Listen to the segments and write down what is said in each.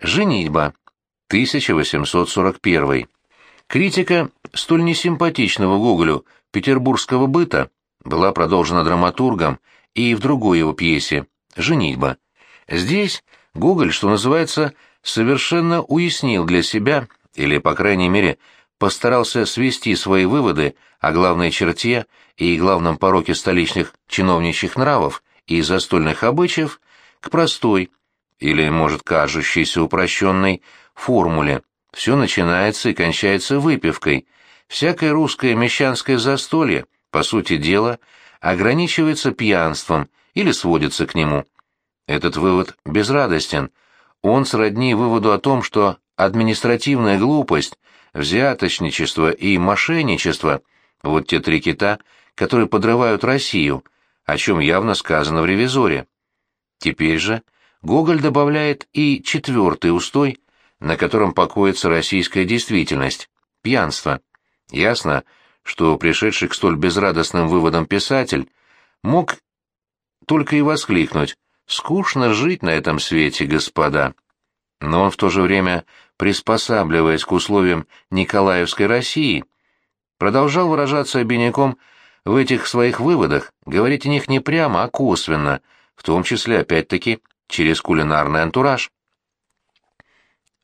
Женитьба. 1841. Критика столь несимпатичного Гоголю петербургского быта была продолжена драматургом и в другой его пьесе «Женитьба». Здесь Гоголь, что называется, совершенно уяснил для себя, или, по крайней мере, постарался свести свои выводы о главной черте и главном пороке столичных чиновничьих нравов и застольных обычаев к простой, или, может, кажущейся упрощенной, формуле. Все начинается и кончается выпивкой. Всякое русское мещанское застолье, по сути дела, ограничивается пьянством или сводится к нему. Этот вывод безрадостен. Он сродни выводу о том, что административная глупость, взяточничество и мошенничество – вот те три кита, которые подрывают Россию, о чем явно сказано в «Ревизоре». Теперь же Гоголь добавляет и четвертый устой, на котором покоится российская действительность – пьянство. Ясно, что пришедший к столь безрадостным выводам писатель мог только и воскликнуть «Скучно жить на этом свете, господа». Но он в то же время, приспосабливаясь к условиям Николаевской России, продолжал выражаться обиняком в этих своих выводах, говорить о них не прямо, а косвенно, в том числе, опять-таки, через кулинарный антураж.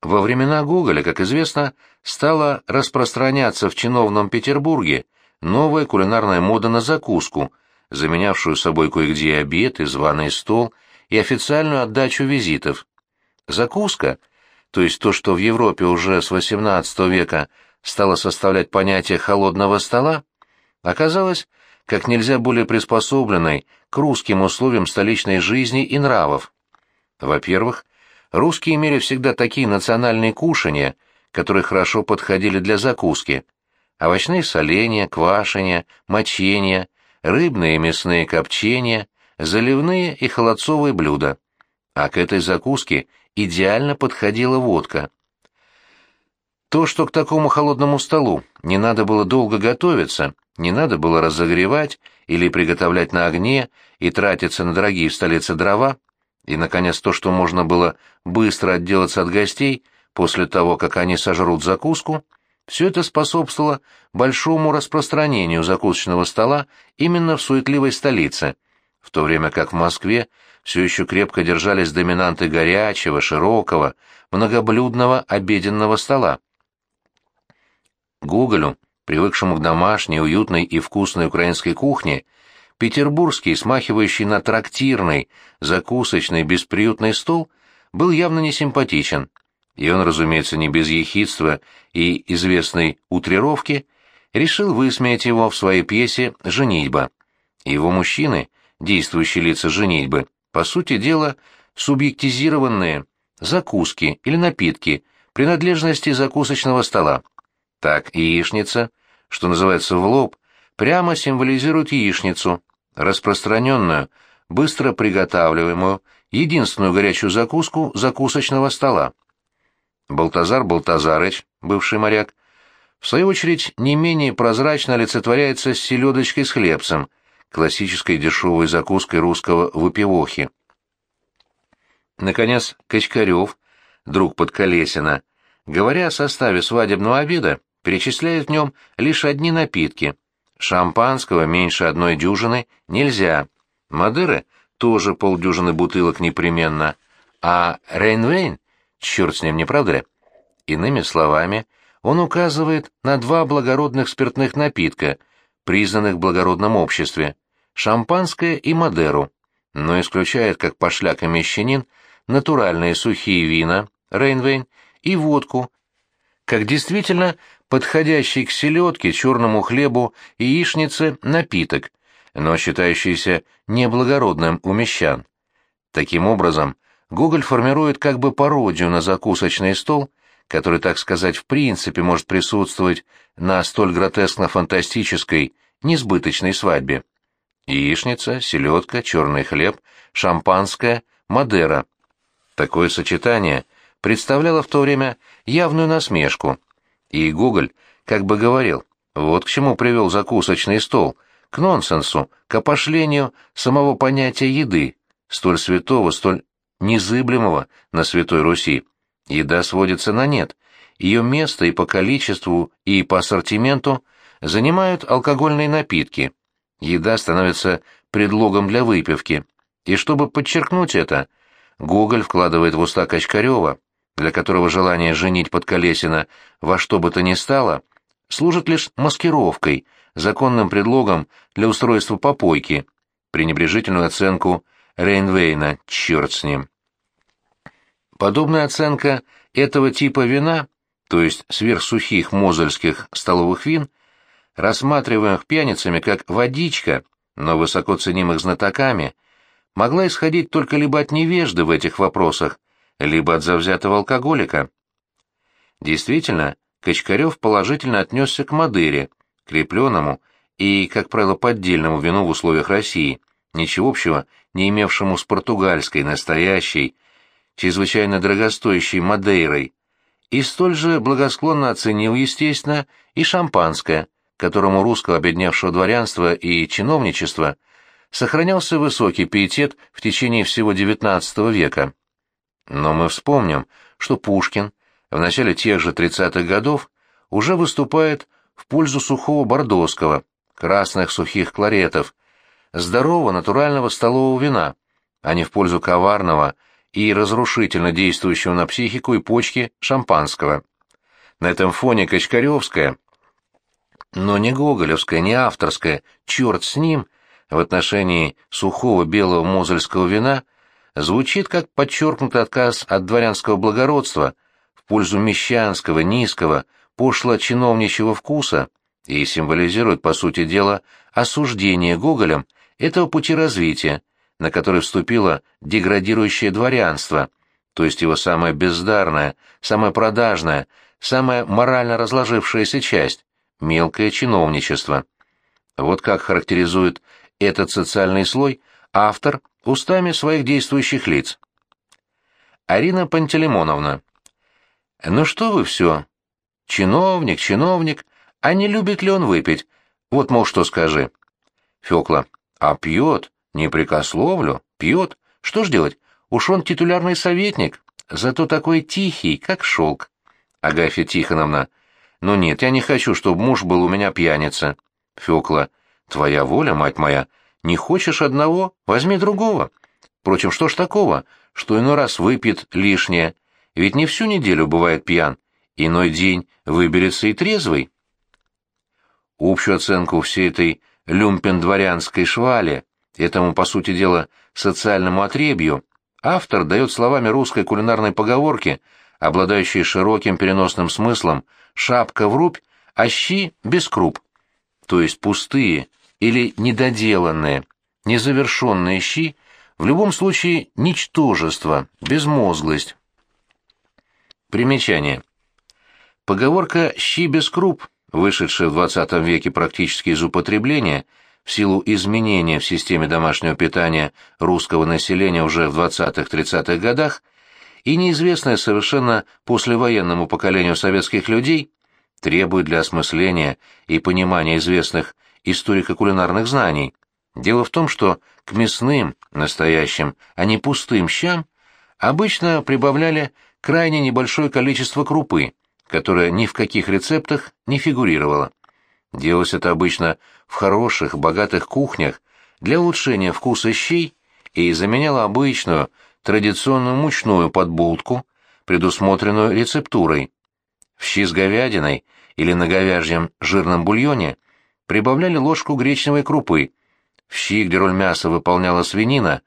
Во времена Гоголя, как известно, стала распространяться в чиновном Петербурге новая кулинарная мода на закуску, заменявшую собой кое-где обед и званый стол, и официальную отдачу визитов. Закуска, то есть то, что в Европе уже с XVIII века стало составлять понятие холодного стола, оказалась как нельзя более приспособленной к русским условиям столичной жизни и нравов. Во-первых, русские имели всегда такие национальные кушания, которые хорошо подходили для закуски. Овощные соленья, квашения, мочения, рыбные и мясные копчения, заливные и холодцовые блюда. А к этой закуске идеально подходила водка. То, что к такому холодному столу не надо было долго готовиться, не надо было разогревать или приготовлять на огне и тратиться на дорогие в столице дрова, и, наконец, то, что можно было быстро отделаться от гостей после того, как они сожрут закуску, все это способствовало большому распространению закусочного стола именно в суетливой столице, в то время как в Москве все еще крепко держались доминанты горячего, широкого, многоблюдного обеденного стола. Гоголю, привыкшему к домашней, уютной и вкусной украинской кухне, Петербургский, смахивающий на трактирный, закусочный, бесприютный стол, был явно несимпатичен, и он, разумеется, не без ехидства и известной утрировки, решил высмеять его в своей пьесе «Женитьба». Его мужчины, действующие лица «Женитьбы», по сути дела, субъектизированные закуски или напитки, принадлежности закусочного стола. Так яичница, что называется в лоб, прямо символизирует яичницу, распространенную, быстро приготавливаемую, единственную горячую закуску закусочного стола. Балтазар Балтазарыч, бывший моряк, в свою очередь не менее прозрачно олицетворяется селедочкой с хлебцем, классической дешевой закуской русского выпивохи. Наконец, Качкарев, друг Подколесина, говоря о составе свадебного обеда, перечисляет в нем лишь одни напитки – Шампанского меньше одной дюжины нельзя. Мадеры тоже полдюжины бутылок непременно. А Рейнвейн, черт с ним, не правда ли? Иными словами, он указывает на два благородных спиртных напитка, признанных в благородном обществе – шампанское и Мадеру, но исключает, как пошляк и мещанин, натуральные сухие вина, Рейнвейн, и водку, как действительно подходящий к селедке, черному хлебу и яичнице напиток, но считающийся неблагородным у мещан. Таким образом, Гоголь формирует как бы пародию на закусочный стол, который, так сказать, в принципе может присутствовать на столь гротескно-фантастической, несбыточной свадьбе. Яичница, селедка, черный хлеб, шампанское, Мадера. Такое сочетание представляло в то время явную насмешку – и Гоголь как бы говорил, вот к чему привел закусочный стол, к нонсенсу, к опошлению самого понятия еды, столь святого, столь незыблемого на Святой Руси. еда сводится на нет. Ее место и по количеству, и по ассортименту занимают алкогольные напитки. Еда становится предлогом для выпивки. И чтобы подчеркнуть это, Гоголь вкладывает в уста Качкарева, для которого желание женить Подколесина во что бы то ни стало, служит лишь маскировкой, законным предлогом для устройства попойки, пренебрежительную оценку Рейнвейна, черт с ним. Подобная оценка этого типа вина, то есть сверхсухих мозельских столовых вин, рассматриваемых пьяницами как водичка, но высоко ценимых знатоками, могла исходить только либо от невежды в этих вопросах, либо от завзятого алкоголика. Действительно, Качкарев положительно отнесся к Мадыре, крепленному и, как правило, поддельному вину в условиях России, ничего общего не имевшему с португальской, настоящей, чрезвычайно дорогостоящей Мадейрой, и столь же благосклонно оценил, естественно, и шампанское, которому русского обедневшего дворянства и чиновничества сохранялся высокий пиетет в течение всего XIX века. Но мы вспомним, что Пушкин в начале тех же 30-х годов уже выступает в пользу сухого бордоского, красных сухих кларетов, здорового натурального столового вина, а не в пользу коварного и разрушительно действующего на психику и почки шампанского. На этом фоне Качкаревская, но не Гоголевская, не авторская, черт с ним, в отношении сухого белого мозельского вина звучит как подчеркнутый отказ от дворянского благородства в пользу мещанского, низкого, пошло-чиновничьего вкуса и символизирует, по сути дела, осуждение Гоголем этого пути развития, на который вступило деградирующее дворянство, то есть его самая бездарная, самая продажная, самая морально разложившаяся часть – мелкое чиновничество. Вот как характеризует этот социальный слой автор устами своих действующих лиц. Арина Пантелеймоновна. «Ну что вы все? Чиновник, чиновник, а не любит ли он выпить? Вот, мол, что скажи». Фёкла. «А пьет? Не прикословлю. Пьет. Что ж делать? Уж он титулярный советник, зато такой тихий, как шелк. Агафья Тихоновна. Ну нет, я не хочу, чтобы муж был у меня пьяница. Фёкла. Твоя воля, мать моя. Не хочешь одного, возьми другого. Впрочем, что ж такого, что иной раз выпьет лишнее? Ведь не всю неделю бывает пьян. Иной день выберется и трезвый. Общую оценку всей этой люмпен-дворянской швали Этому, по сути дела, социальному отребью автор дает словами русской кулинарной поговорки, обладающей широким переносным смыслом «шапка в рубь, а щи без круп», то есть пустые или недоделанные, незавершенные щи, в любом случае ничтожество, безмозглость. Примечание. Поговорка «щи без круп», вышедшая в XX веке практически из употребления – в силу изменения в системе домашнего питания русского населения уже в 20-30-х годах и неизвестное совершенно послевоенному поколению советских людей, требует для осмысления и понимания известных историко-кулинарных знаний. Дело в том, что к мясным, настоящим, а не пустым щам обычно прибавляли крайне небольшое количество крупы, которое ни в каких рецептах не фигурировало. Делалось это обычно в хороших, богатых кухнях для улучшения вкуса щей и заменяло обычную, традиционную мучную подбултку, предусмотренную рецептурой. В щи с говядиной или на говяжьем жирном бульоне прибавляли ложку гречневой крупы. В щи, где роль мяса выполняла свинина,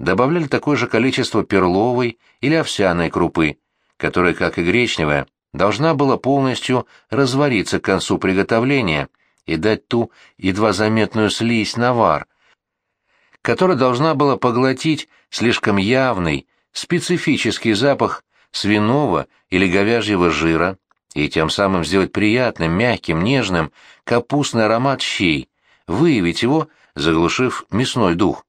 добавляли такое же количество перловой или овсяной крупы, которая, как и гречневая, должна была полностью развариться к концу приготовления и дать ту едва заметную слизь навар, которая должна была поглотить слишком явный, специфический запах свиного или говяжьего жира и тем самым сделать приятным, мягким, нежным капустный аромат щей, выявить его, заглушив мясной дух.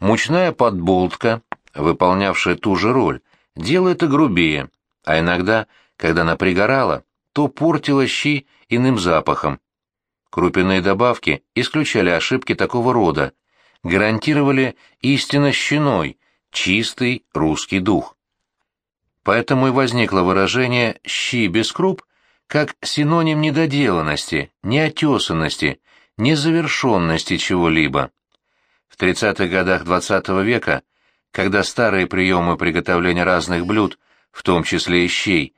Мучная подболтка, выполнявшая ту же роль, делает это грубее, а иногда – когда она пригорала, то портила щи иным запахом. Крупяные добавки исключали ошибки такого рода, гарантировали истинно щиной, чистый русский дух. Поэтому и возникло выражение «щи без круп» как синоним недоделанности, неотесанности, незавершенности чего-либо. В 30-х годах XX -го века, когда старые приемы приготовления разных блюд, в том числе и щей,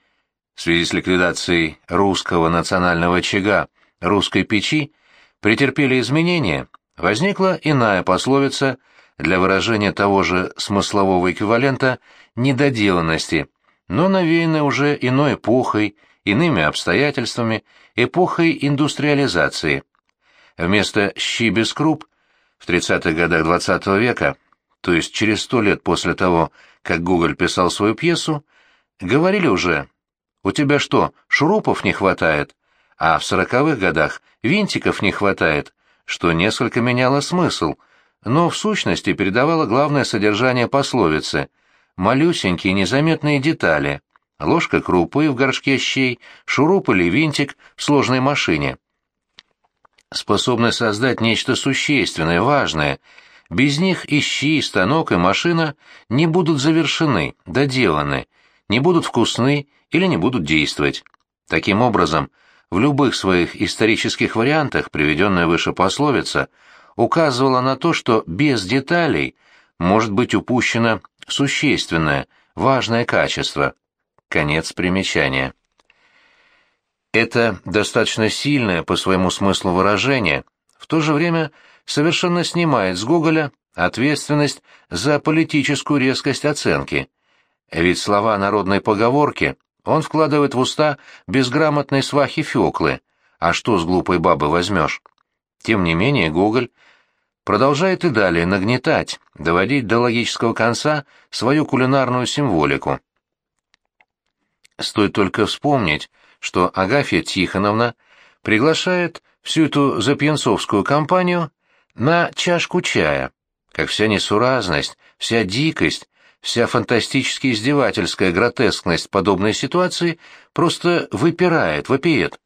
в связи с ликвидацией русского национального очага, русской печи, претерпели изменения, возникла иная пословица для выражения того же смыслового эквивалента недоделанности, но навеянная уже иной эпохой, иными обстоятельствами, эпохой индустриализации. Вместо «щи без круп» в 30-х годах XX -го века, то есть через сто лет после того, как Гоголь писал свою пьесу, говорили уже «У тебя что, шурупов не хватает?» А в сороковых годах винтиков не хватает, что несколько меняло смысл, но в сущности передавало главное содержание пословицы — малюсенькие незаметные детали — ложка крупы в горшке щей, шуруп или винтик в сложной машине. Способны создать нечто существенное, важное. Без них и щи, и станок, и машина не будут завершены, доделаны, не будут вкусны или не будут действовать. Таким образом, в любых своих исторических вариантах приведенная выше пословица указывала на то, что без деталей может быть упущено существенное, важное качество. Конец примечания. Это достаточно сильное по своему смыслу выражение, в то же время совершенно снимает с Гоголя ответственность за политическую резкость оценки. Ведь слова народной поговорки он вкладывает в уста безграмотной свахи Феклы, а что с глупой бабы возьмешь? Тем не менее Гоголь продолжает и далее нагнетать, доводить до логического конца свою кулинарную символику. Стоит только вспомнить, что Агафья Тихоновна приглашает всю эту запьянцовскую компанию на чашку чая, как вся несуразность, вся дикость, вся фантастически издевательская гротескность подобной ситуации просто выпирает, вопиет.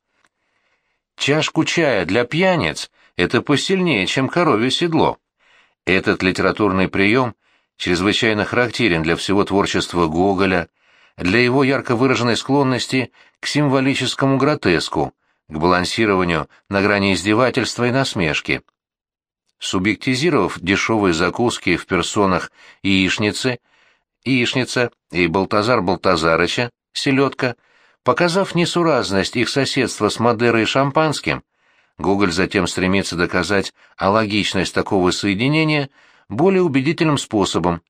Чашку чая для пьяниц — это посильнее, чем коровье седло. Этот литературный прием чрезвычайно характерен для всего творчества Гоголя, для его ярко выраженной склонности к символическому гротеску, к балансированию на грани издевательства и насмешки. Субъектизировав дешевые закуски в персонах яичницы, яичница и Балтазар Балтазарыча, селедка, показав несуразность их соседства с Мадерой и шампанским, Гоголь затем стремится доказать алогичность такого соединения более убедительным способом,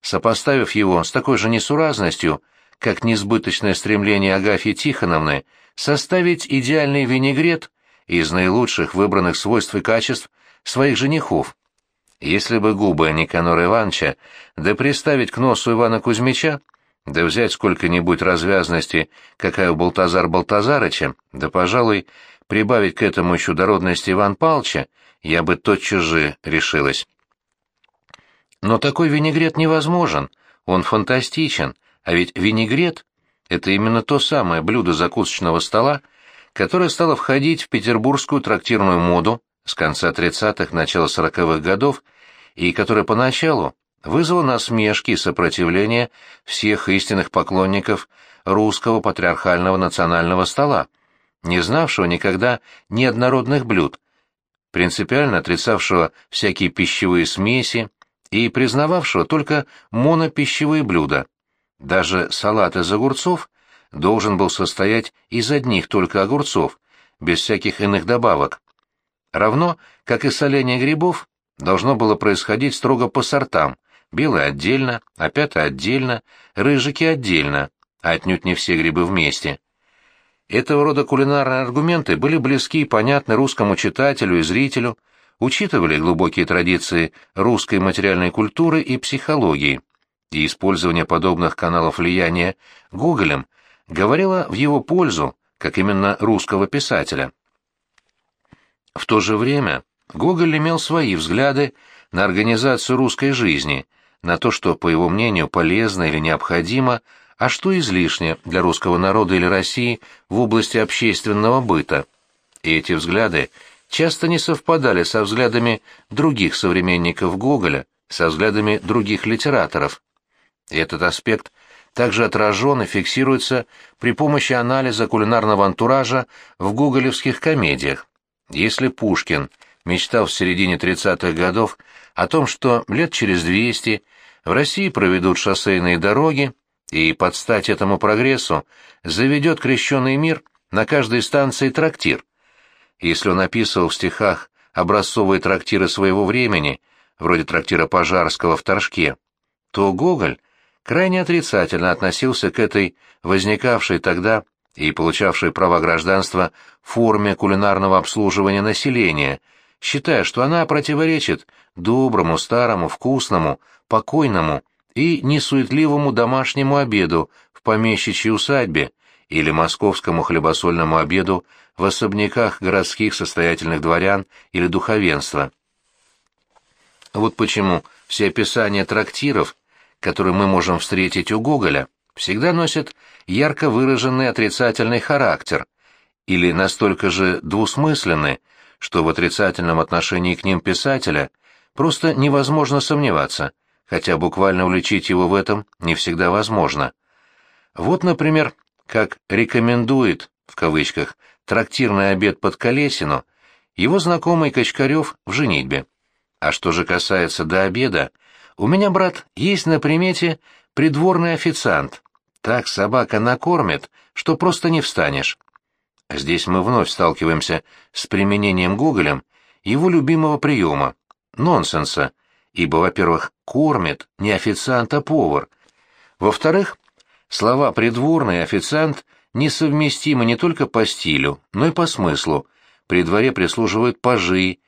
сопоставив его с такой же несуразностью – как несбыточное стремление Агафьи Тихоновны составить идеальный винегрет из наилучших выбранных свойств и качеств своих женихов. Если бы губы Никанора Ивановича, да приставить к носу Ивана Кузьмича, да взять сколько-нибудь развязности, какая у Балтазар Балтазарыча, да, пожалуй, прибавить к этому еще дородности Иван Палча, я бы тотчас же решилась. Но такой винегрет невозможен, он фантастичен, а ведь винегрет — это именно то самое блюдо закусочного стола, которое стало входить в петербургскую трактирную моду с конца 30-х, начала 40-х годов, и которое поначалу вызвало насмешки и сопротивление всех истинных поклонников русского патриархального национального стола, не знавшего никогда неоднородных блюд, принципиально отрицавшего всякие пищевые смеси и признававшего только монопищевые блюда. Даже салат из огурцов должен был состоять из одних только огурцов, без всяких иных добавок. Равно, как и соление грибов, должно было происходить строго по сортам, белые отдельно, опята отдельно, рыжики отдельно, а отнюдь не все грибы вместе. Этого рода кулинарные аргументы были близки и понятны русскому читателю и зрителю, учитывали глубокие традиции русской материальной культуры и психологии и использование подобных каналов влияния Гоголем говорило в его пользу, как именно русского писателя. В то же время Гоголь имел свои взгляды на организацию русской жизни, на то, что, по его мнению, полезно или необходимо, а что излишне для русского народа или России в области общественного быта. И эти взгляды часто не совпадали со взглядами других современников Гоголя, со взглядами других литераторов. Этот аспект также отражен и фиксируется при помощи анализа кулинарного антуража в гоголевских комедиях. Если Пушкин мечтал в середине 30-х годов о том, что лет через 200 в России проведут шоссейные дороги, и под стать этому прогрессу заведет крещенный мир на каждой станции трактир. Если он описывал в стихах образцовые трактиры своего времени, вроде трактира Пожарского в Торжке, то Гоголь крайне отрицательно относился к этой возникавшей тогда и получавшей право гражданства форме кулинарного обслуживания населения, считая, что она противоречит доброму, старому, вкусному, покойному и несуетливому домашнему обеду в помещичьей усадьбе или московскому хлебосольному обеду в особняках городских состоятельных дворян или духовенства. Вот почему все описания трактиров, которые мы можем встретить у Гоголя, всегда носят ярко выраженный отрицательный характер или настолько же двусмысленны, что в отрицательном отношении к ним писателя просто невозможно сомневаться – хотя буквально уличить его в этом не всегда возможно. Вот, например, как рекомендует, в кавычках, трактирный обед под Колесину, его знакомый Качкарев в женитьбе. А что же касается до обеда, у меня, брат, есть на примете придворный официант. Так собака накормит, что просто не встанешь. Здесь мы вновь сталкиваемся с применением Гоголем его любимого приема — нонсенса — ибо, во-первых, кормит не официант, а повар. Во-вторых, слова «придворный» и «официант» несовместимы не только по стилю, но и по смыслу. При дворе прислуживают пажи,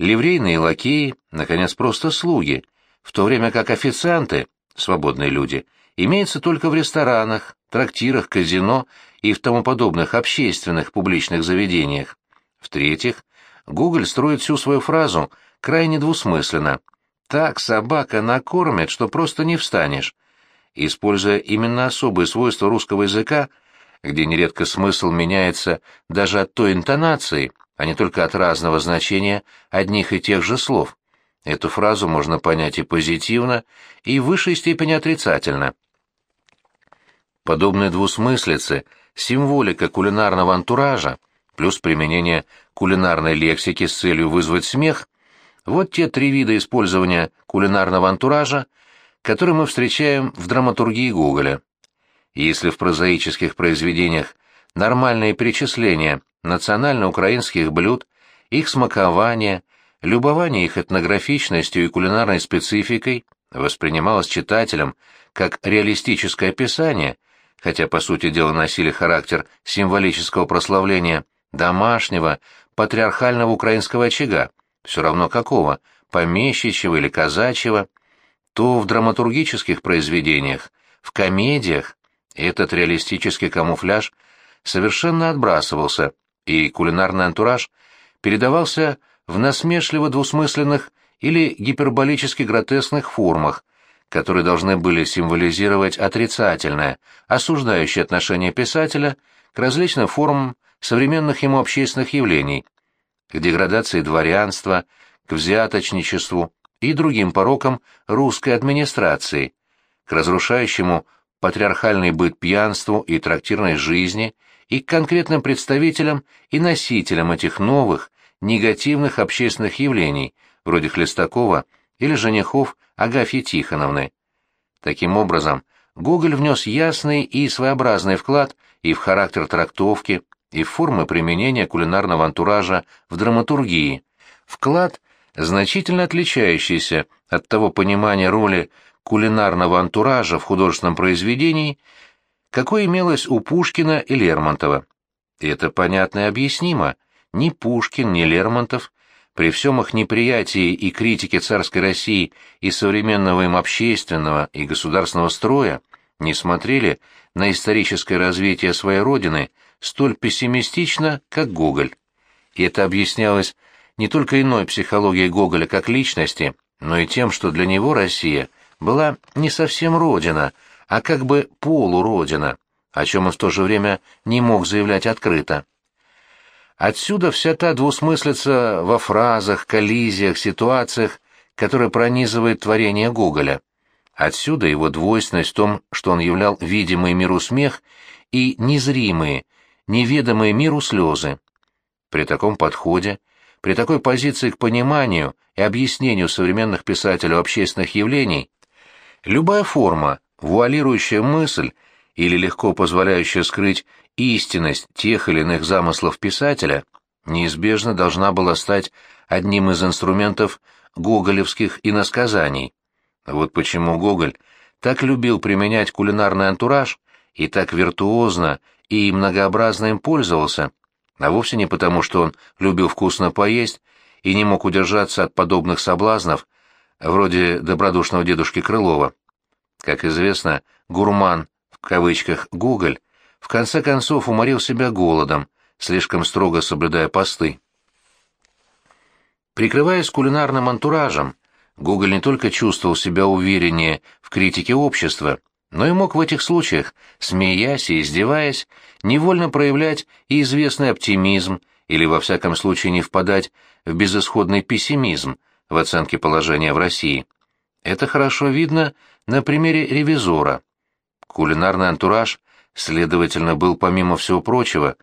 ливрейные лакеи, наконец, просто слуги, в то время как официанты, свободные люди, имеются только в ресторанах, трактирах, казино и в тому подобных общественных публичных заведениях. В-третьих, Гоголь строит всю свою фразу крайне двусмысленно – так собака накормит, что просто не встанешь. Используя именно особые свойства русского языка, где нередко смысл меняется даже от той интонации, а не только от разного значения одних и тех же слов. Эту фразу можно понять и позитивно, и в высшей степени отрицательно. Подобные двусмыслицы, символика кулинарного антуража, плюс применение кулинарной лексики с целью вызвать смех – вот те три вида использования кулинарного антуража, которые мы встречаем в драматургии Гоголя. Если в прозаических произведениях нормальные перечисления национально-украинских блюд, их смакование, любование их этнографичностью и кулинарной спецификой воспринималось читателем как реалистическое описание, хотя по сути дела носили характер символического прославления домашнего, патриархального украинского очага, все равно какого, помещичьего или казачьего, то в драматургических произведениях, в комедиях этот реалистический камуфляж совершенно отбрасывался, и кулинарный антураж передавался в насмешливо-двусмысленных или гиперболически гротескных формах, которые должны были символизировать отрицательное, осуждающее отношение писателя к различным формам современных ему общественных явлений – к деградации дворянства, к взяточничеству и другим порокам русской администрации, к разрушающему патриархальный быт пьянству и трактирной жизни и к конкретным представителям и носителям этих новых, негативных общественных явлений, вроде Хлестакова или женихов Агафьи Тихоновны. Таким образом, Гоголь внес ясный и своеобразный вклад и в характер трактовки, и формы применения кулинарного антуража в драматургии. Вклад, значительно отличающийся от того понимания роли кулинарного антуража в художественном произведении, какое имелось у Пушкина и Лермонтова. И это понятно и объяснимо. Ни Пушкин, ни Лермонтов при всем их неприятии и критике царской России и современного им общественного и государственного строя не смотрели на историческое развитие своей родины – столь пессимистично, как Гоголь. И это объяснялось не только иной психологией Гоголя как личности, но и тем, что для него Россия была не совсем родина, а как бы полуродина, о чем он в то же время не мог заявлять открыто. Отсюда вся та двусмыслица во фразах, коллизиях, ситуациях, которая пронизывает творение Гоголя. Отсюда его двойственность в том, что он являл видимый миру смех и незримые, неведомые миру слезы. При таком подходе, при такой позиции к пониманию и объяснению современных писателей общественных явлений, любая форма, вуалирующая мысль или легко позволяющая скрыть истинность тех или иных замыслов писателя, неизбежно должна была стать одним из инструментов гоголевских иносказаний. Вот почему Гоголь так любил применять кулинарный антураж и так виртуозно и многообразно им пользовался, а вовсе не потому, что он любил вкусно поесть и не мог удержаться от подобных соблазнов, вроде добродушного дедушки Крылова. Как известно, гурман, в кавычках, Гоголь, в конце концов уморил себя голодом, слишком строго соблюдая посты. Прикрываясь кулинарным антуражем, Гоголь не только чувствовал себя увереннее в критике общества, но и мог в этих случаях, смеясь и издеваясь, невольно проявлять и известный оптимизм или, во всяком случае, не впадать в безысходный пессимизм в оценке положения в России. Это хорошо видно на примере «Ревизора». Кулинарный антураж, следовательно, был, помимо всего прочего,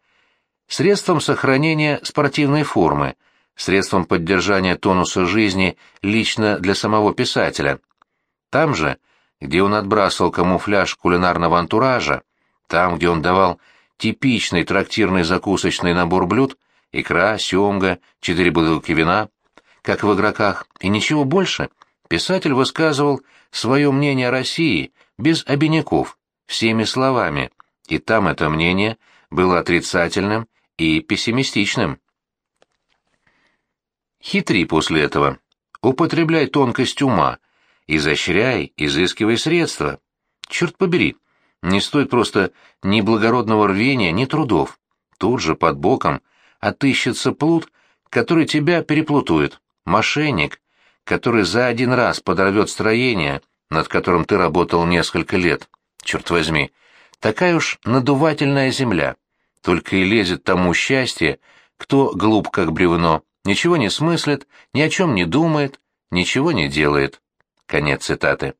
средством сохранения спортивной формы, средством поддержания тонуса жизни лично для самого писателя. Там же, где он отбрасывал камуфляж кулинарного антуража, там, где он давал типичный трактирный закусочный набор блюд, икра, семга, четыре бутылки вина, как в игроках, и ничего больше, писатель высказывал свое мнение о России без обиняков, всеми словами, и там это мнение было отрицательным и пессимистичным. Хитри после этого. Употребляй тонкость ума. Изощряй, изыскивай средства. Черт побери, не стоит просто ни благородного рвения, ни трудов. Тут же, под боком, отыщется плут, который тебя переплутует. Мошенник, который за один раз подорвет строение, над которым ты работал несколько лет. Черт возьми, такая уж надувательная земля. Только и лезет тому счастье, кто глуп как бревно, ничего не смыслит, ни о чем не думает, ничего не делает. Конец цитаты.